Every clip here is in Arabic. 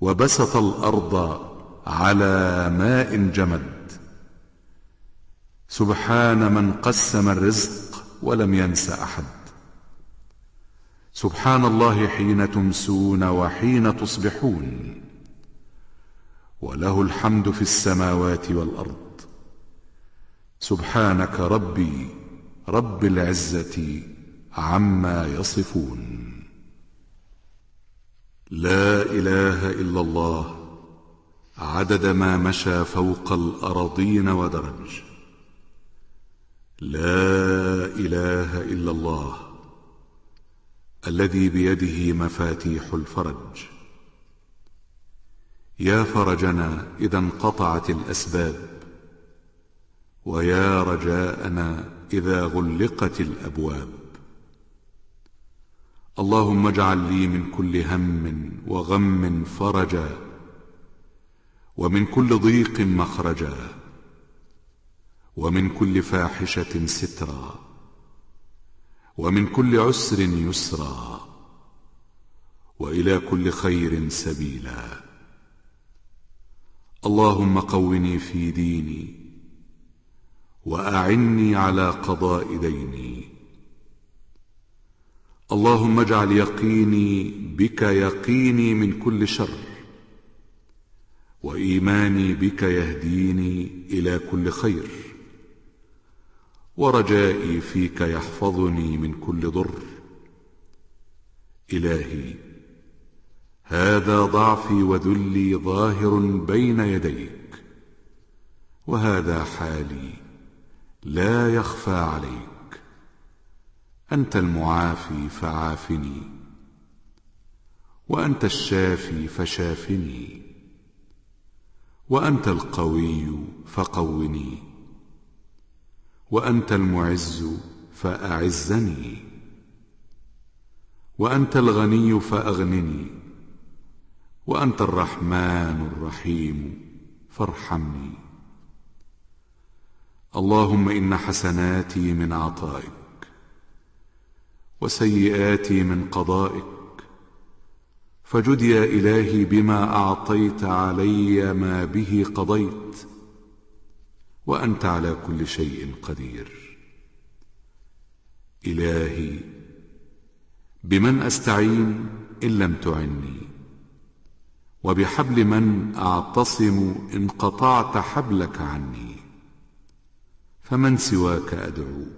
وبسط الأرض على ماء جمد. سبحان من قسم الرزق ولم ينس أحد. سبحان الله حين تمسون وحين تصبحون. وله الحمد في السماوات والأرض. سبحانك ربي رب العزة عما يصفون. لا إله إلا الله عدد ما مشى فوق الارضين ودرج. لا إله إلا الله الذي بيده مفاتيح الفرج. يا فرجنا إذا انقطعت الأسباب ويا رجاءنا إذا غلقت الأبواب. اللهم اجعل لي من كل هم وغم فرجا ومن كل ضيق مخرجا ومن كل فاحشة سترا ومن كل عسر يسرا وإلى كل خير سبيلا. اللهم قوني في ديني وأعني على قضاء ديني. اللهم اجعل يقيني بك يقيني من كل شر وإيماني بك يهديني إلى كل خير ورجائي فيك يحفظني من كل ضر. إلهي هذا ضعفي وذلي ظاهر بين يديك وهذا حالي لا يخفى عليك. أنت المعافي فعافني وأنت الشافي فشافني وأنت القوي فقوني وأنت المعز فأعزني وأنت الغني فأغنني وأنت الرحمن الرحيم فارحمني. اللهم إن حسناتي من عطائك وسيئاتي من قضائك. فجد يا إلهي بما أعطيت علي ما به قضيت. وأنت على كل شيء قدير. إلهي بمن أستعين إن لم تعني؟ وبحبل من أعتصم إن قطعت حبلك عني؟ فمن سواك أدعو؟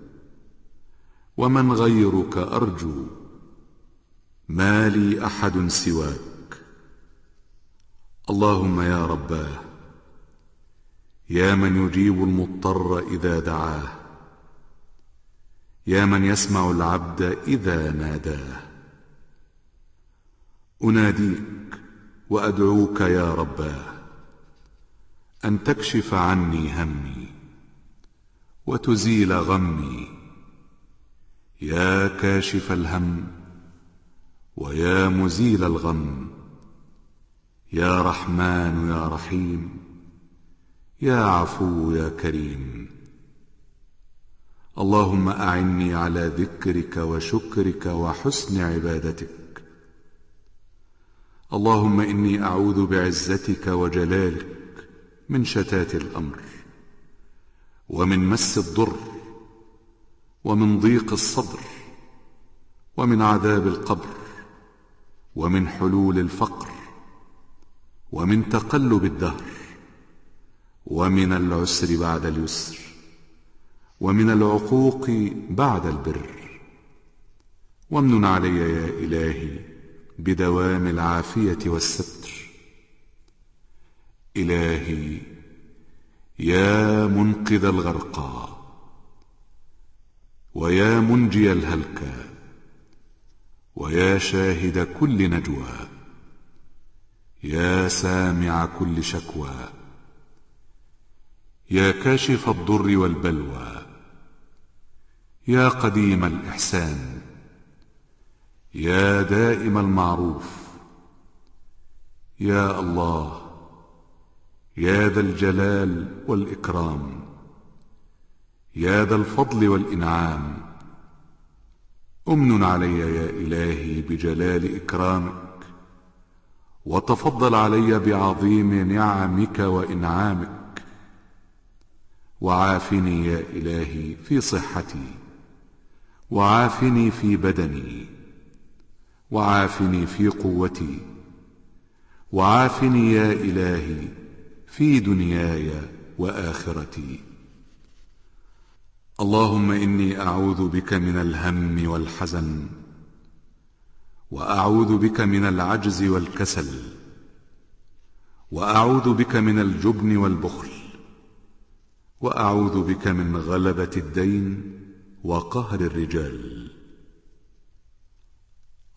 ومن غيرك أرجو ما لي أحد سواك. اللهم يا رباه يا من يجيب المضطر إذا دعاه يا من يسمع العبد إذا ناداه. أناديك وأدعوك يا رباه أن تكشف عني همي وتزيل غمي يا كاشف الهم ويا مزيل الغم يا رحمن يا رحيم يا عفو يا كريم اللهم أعني على ذكرك وشكرك وحسن عبادتك اللهم إني أعوذ بعزتك وجلالك من شتات الأمر ومن مس الضر ومن ضيق الصدر ومن عذاب القبر ومن حلول الفقر ومن تقلب الدهر ومن العسر بعد اليسر ومن العقوق بعد البر. وامنن علي يا إلهي بدوام العافية والستر. إلهي يا منقذ الغرقى. ويا منجي الهلكى ويا شاهد كل نجوى يا سامع كل شكوى يا كاشف الضر والبلوى يا قديم الإحسان يا دائم المعروف يا الله يا ذا الجلال والإكرام. يا ذا الفضل والإنعام. أمن علي يا إلهي بجلال إكرامك وتفضل علي بعظيم نعمك وإنعامك. وعافني يا إلهي في صحتي وعافني في بدني وعافني في قوتي وعافني يا إلهي في دنياي وآخرتي. اللهم إني أعوذ بك من الهم والحزن وأعوذ بك من العجز والكسل وأعوذ بك من الجبن والبخل وأعوذ بك من غلبة الدين وقهر الرجال.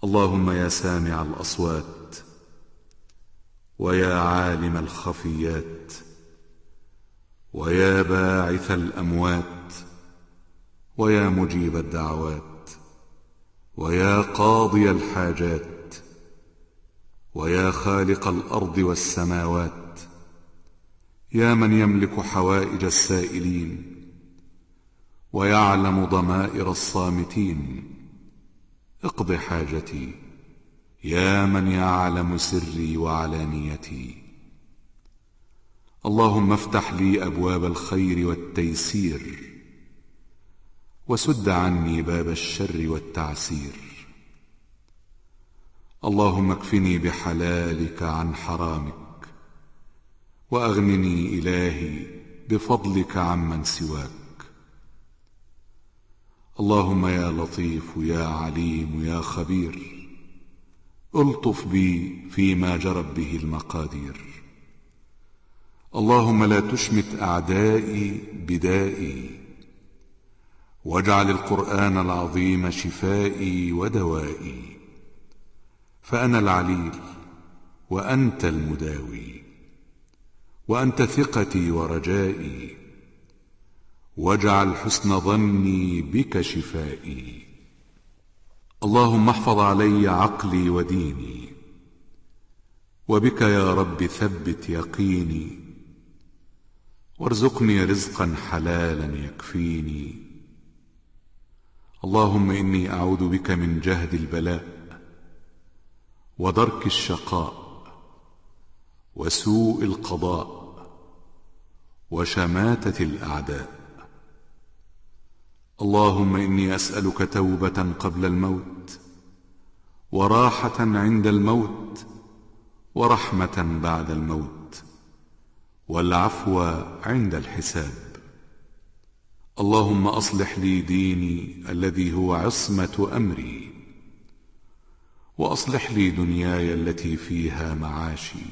اللهم يا سامع الأصوات ويا عالم الخفيات ويا باعث الأموات. ويا مجيب الدعوات ويا قاضي الحاجات ويا خالق الأرض والسماوات يا من يملك حوائج السائلين ويعلم ضمائر الصامتين. اقض حاجتي يا من يعلم سري وعلانيتي. اللهم افتح لي أبواب الخير والتيسير. وسد عني باب الشر والتعسير. اللهم اكفني بحلالك عن حرامك وأغنني إلهي بفضلك عمن سواك. اللهم يا لطيف يا عليم يا خبير ألطف بي فيما جرت به المقادير. اللهم لا تشمت أعدائي بدائي واجعل القرآن العظيم شفائي ودوائي فأنا العليل وأنت المداوي وأنت ثقتي ورجائي واجعل حسن ظني بك شفائي. اللهم احفظ علي عقلي وديني وبك يا رب ثبت يقيني وارزقني رزقا حلالا يكفيني. اللهم إني أعوذ بك من جهد البلاء ودرك الشقاء وسوء القضاء وشماتة الأعداء. اللهم إني أسألك توبة قبل الموت وراحة عند الموت ورحمة بعد الموت والعفو عند الحساب. اللهم أصلح لي ديني الذي هو عصمة أمري وأصلح لي دنياي التي فيها معاشي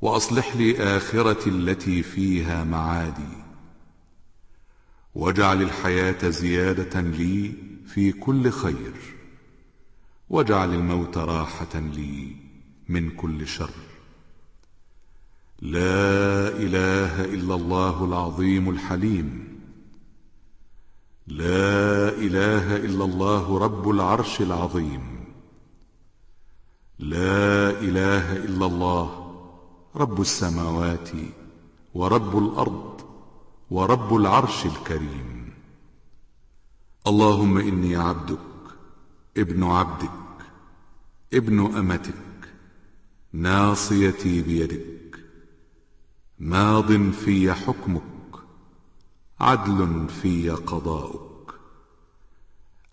وأصلح لي آخرتي التي فيها معادي واجعل الحياة زيادة لي في كل خير واجعل الموت راحة لي من كل شر. لا إله إلا الله العظيم الحليم. لا إله إلا الله رب العرش العظيم. لا إله إلا الله رب السماوات ورب الأرض ورب العرش الكريم. اللهم إني عبدك ابن عبدك ابن أمتك ناصيتي بيدك. ماض في حكمك عدل في قضاؤك.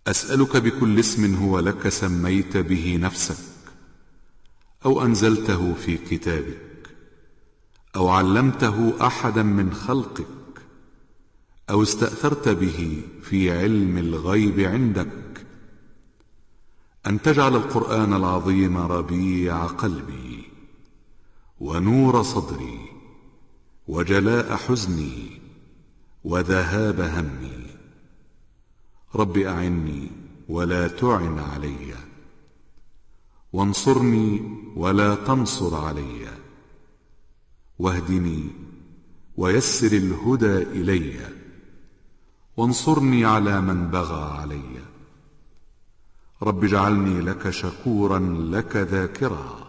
أسألك بكل اسم هو لك سميت به نفسك أو أنزلته في كتابك أو علمته أحدا من خلقك أو استأثرت به في علم الغيب عندك. أن تجعل القرآن العظيم ربيع قلبي ونور صدري وجلاء حزني وذهاب همي. رب أعني ولا تعن علي. وانصرني ولا تنصر علي. واهدني ويسر الهدى إلي. وانصرني على من بغى علي. رب اجعلني لك شكورا لك ذاكرا.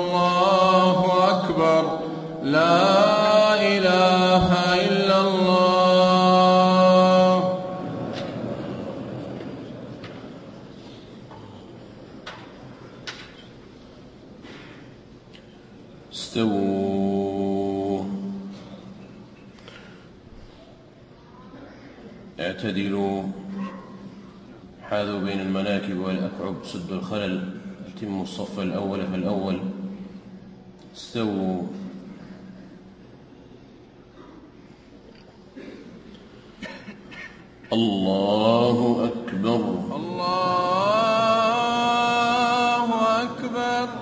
لا إله إلا الله. استووا. اعتدلوا. حاذوا بين المناكب والأكعب. سدوا الخلل. اتموا الصف الأول فالأول استووا الله أكبر الله أكبر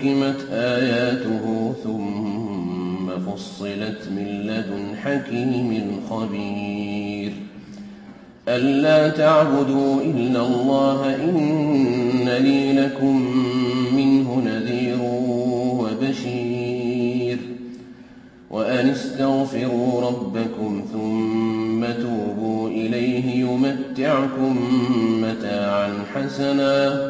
أحكمت آياته ثم فصلت من لدن حكيم خبير. ألا تعبدوا إلا الله إنني لكم منه نذير وبشير. وأن استغفروا ربكم ثم توبوا إليه يمتعكم متاعا حسنا.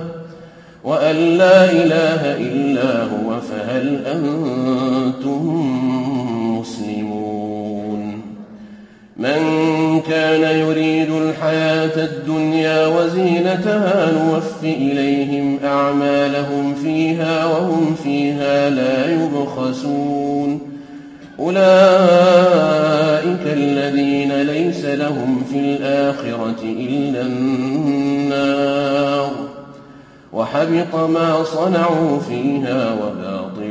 وأن لا إله إلا هو فهل أنتم مسلمون؟ من كان يريد الحياة الدنيا وزينتها نوف إليهم أعمالهم فيها وهم فيها لا يبخسون. أولئك الذين ليس لهم في الآخرة إلا النار. وحبط ما صنعوا فيها وباطل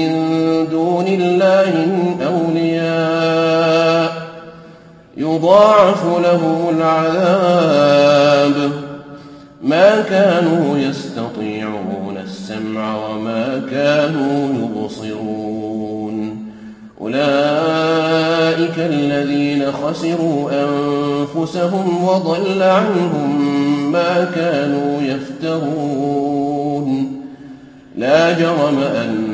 من دون الله أولياء يضاعف لهم العذاب. ما كانوا يستطيعون السمع وما كانوا يبصرون. أولئك الذين خسروا أنفسهم وضل عنهم ما كانوا يفترون. لا جرم أنهم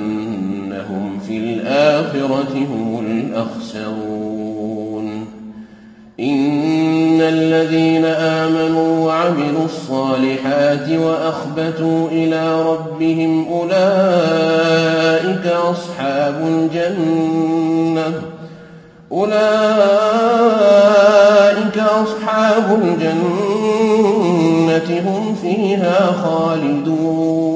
في الآخرة هم الأخسرون. إن الذين آمنوا وعملوا الصالحات وأخبتوا إلى ربهم أولئك أصحاب الجنة. أولئك أصحاب الجنة هم فيها خالدون.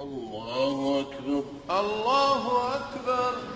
الله أكبر. الله أكبر.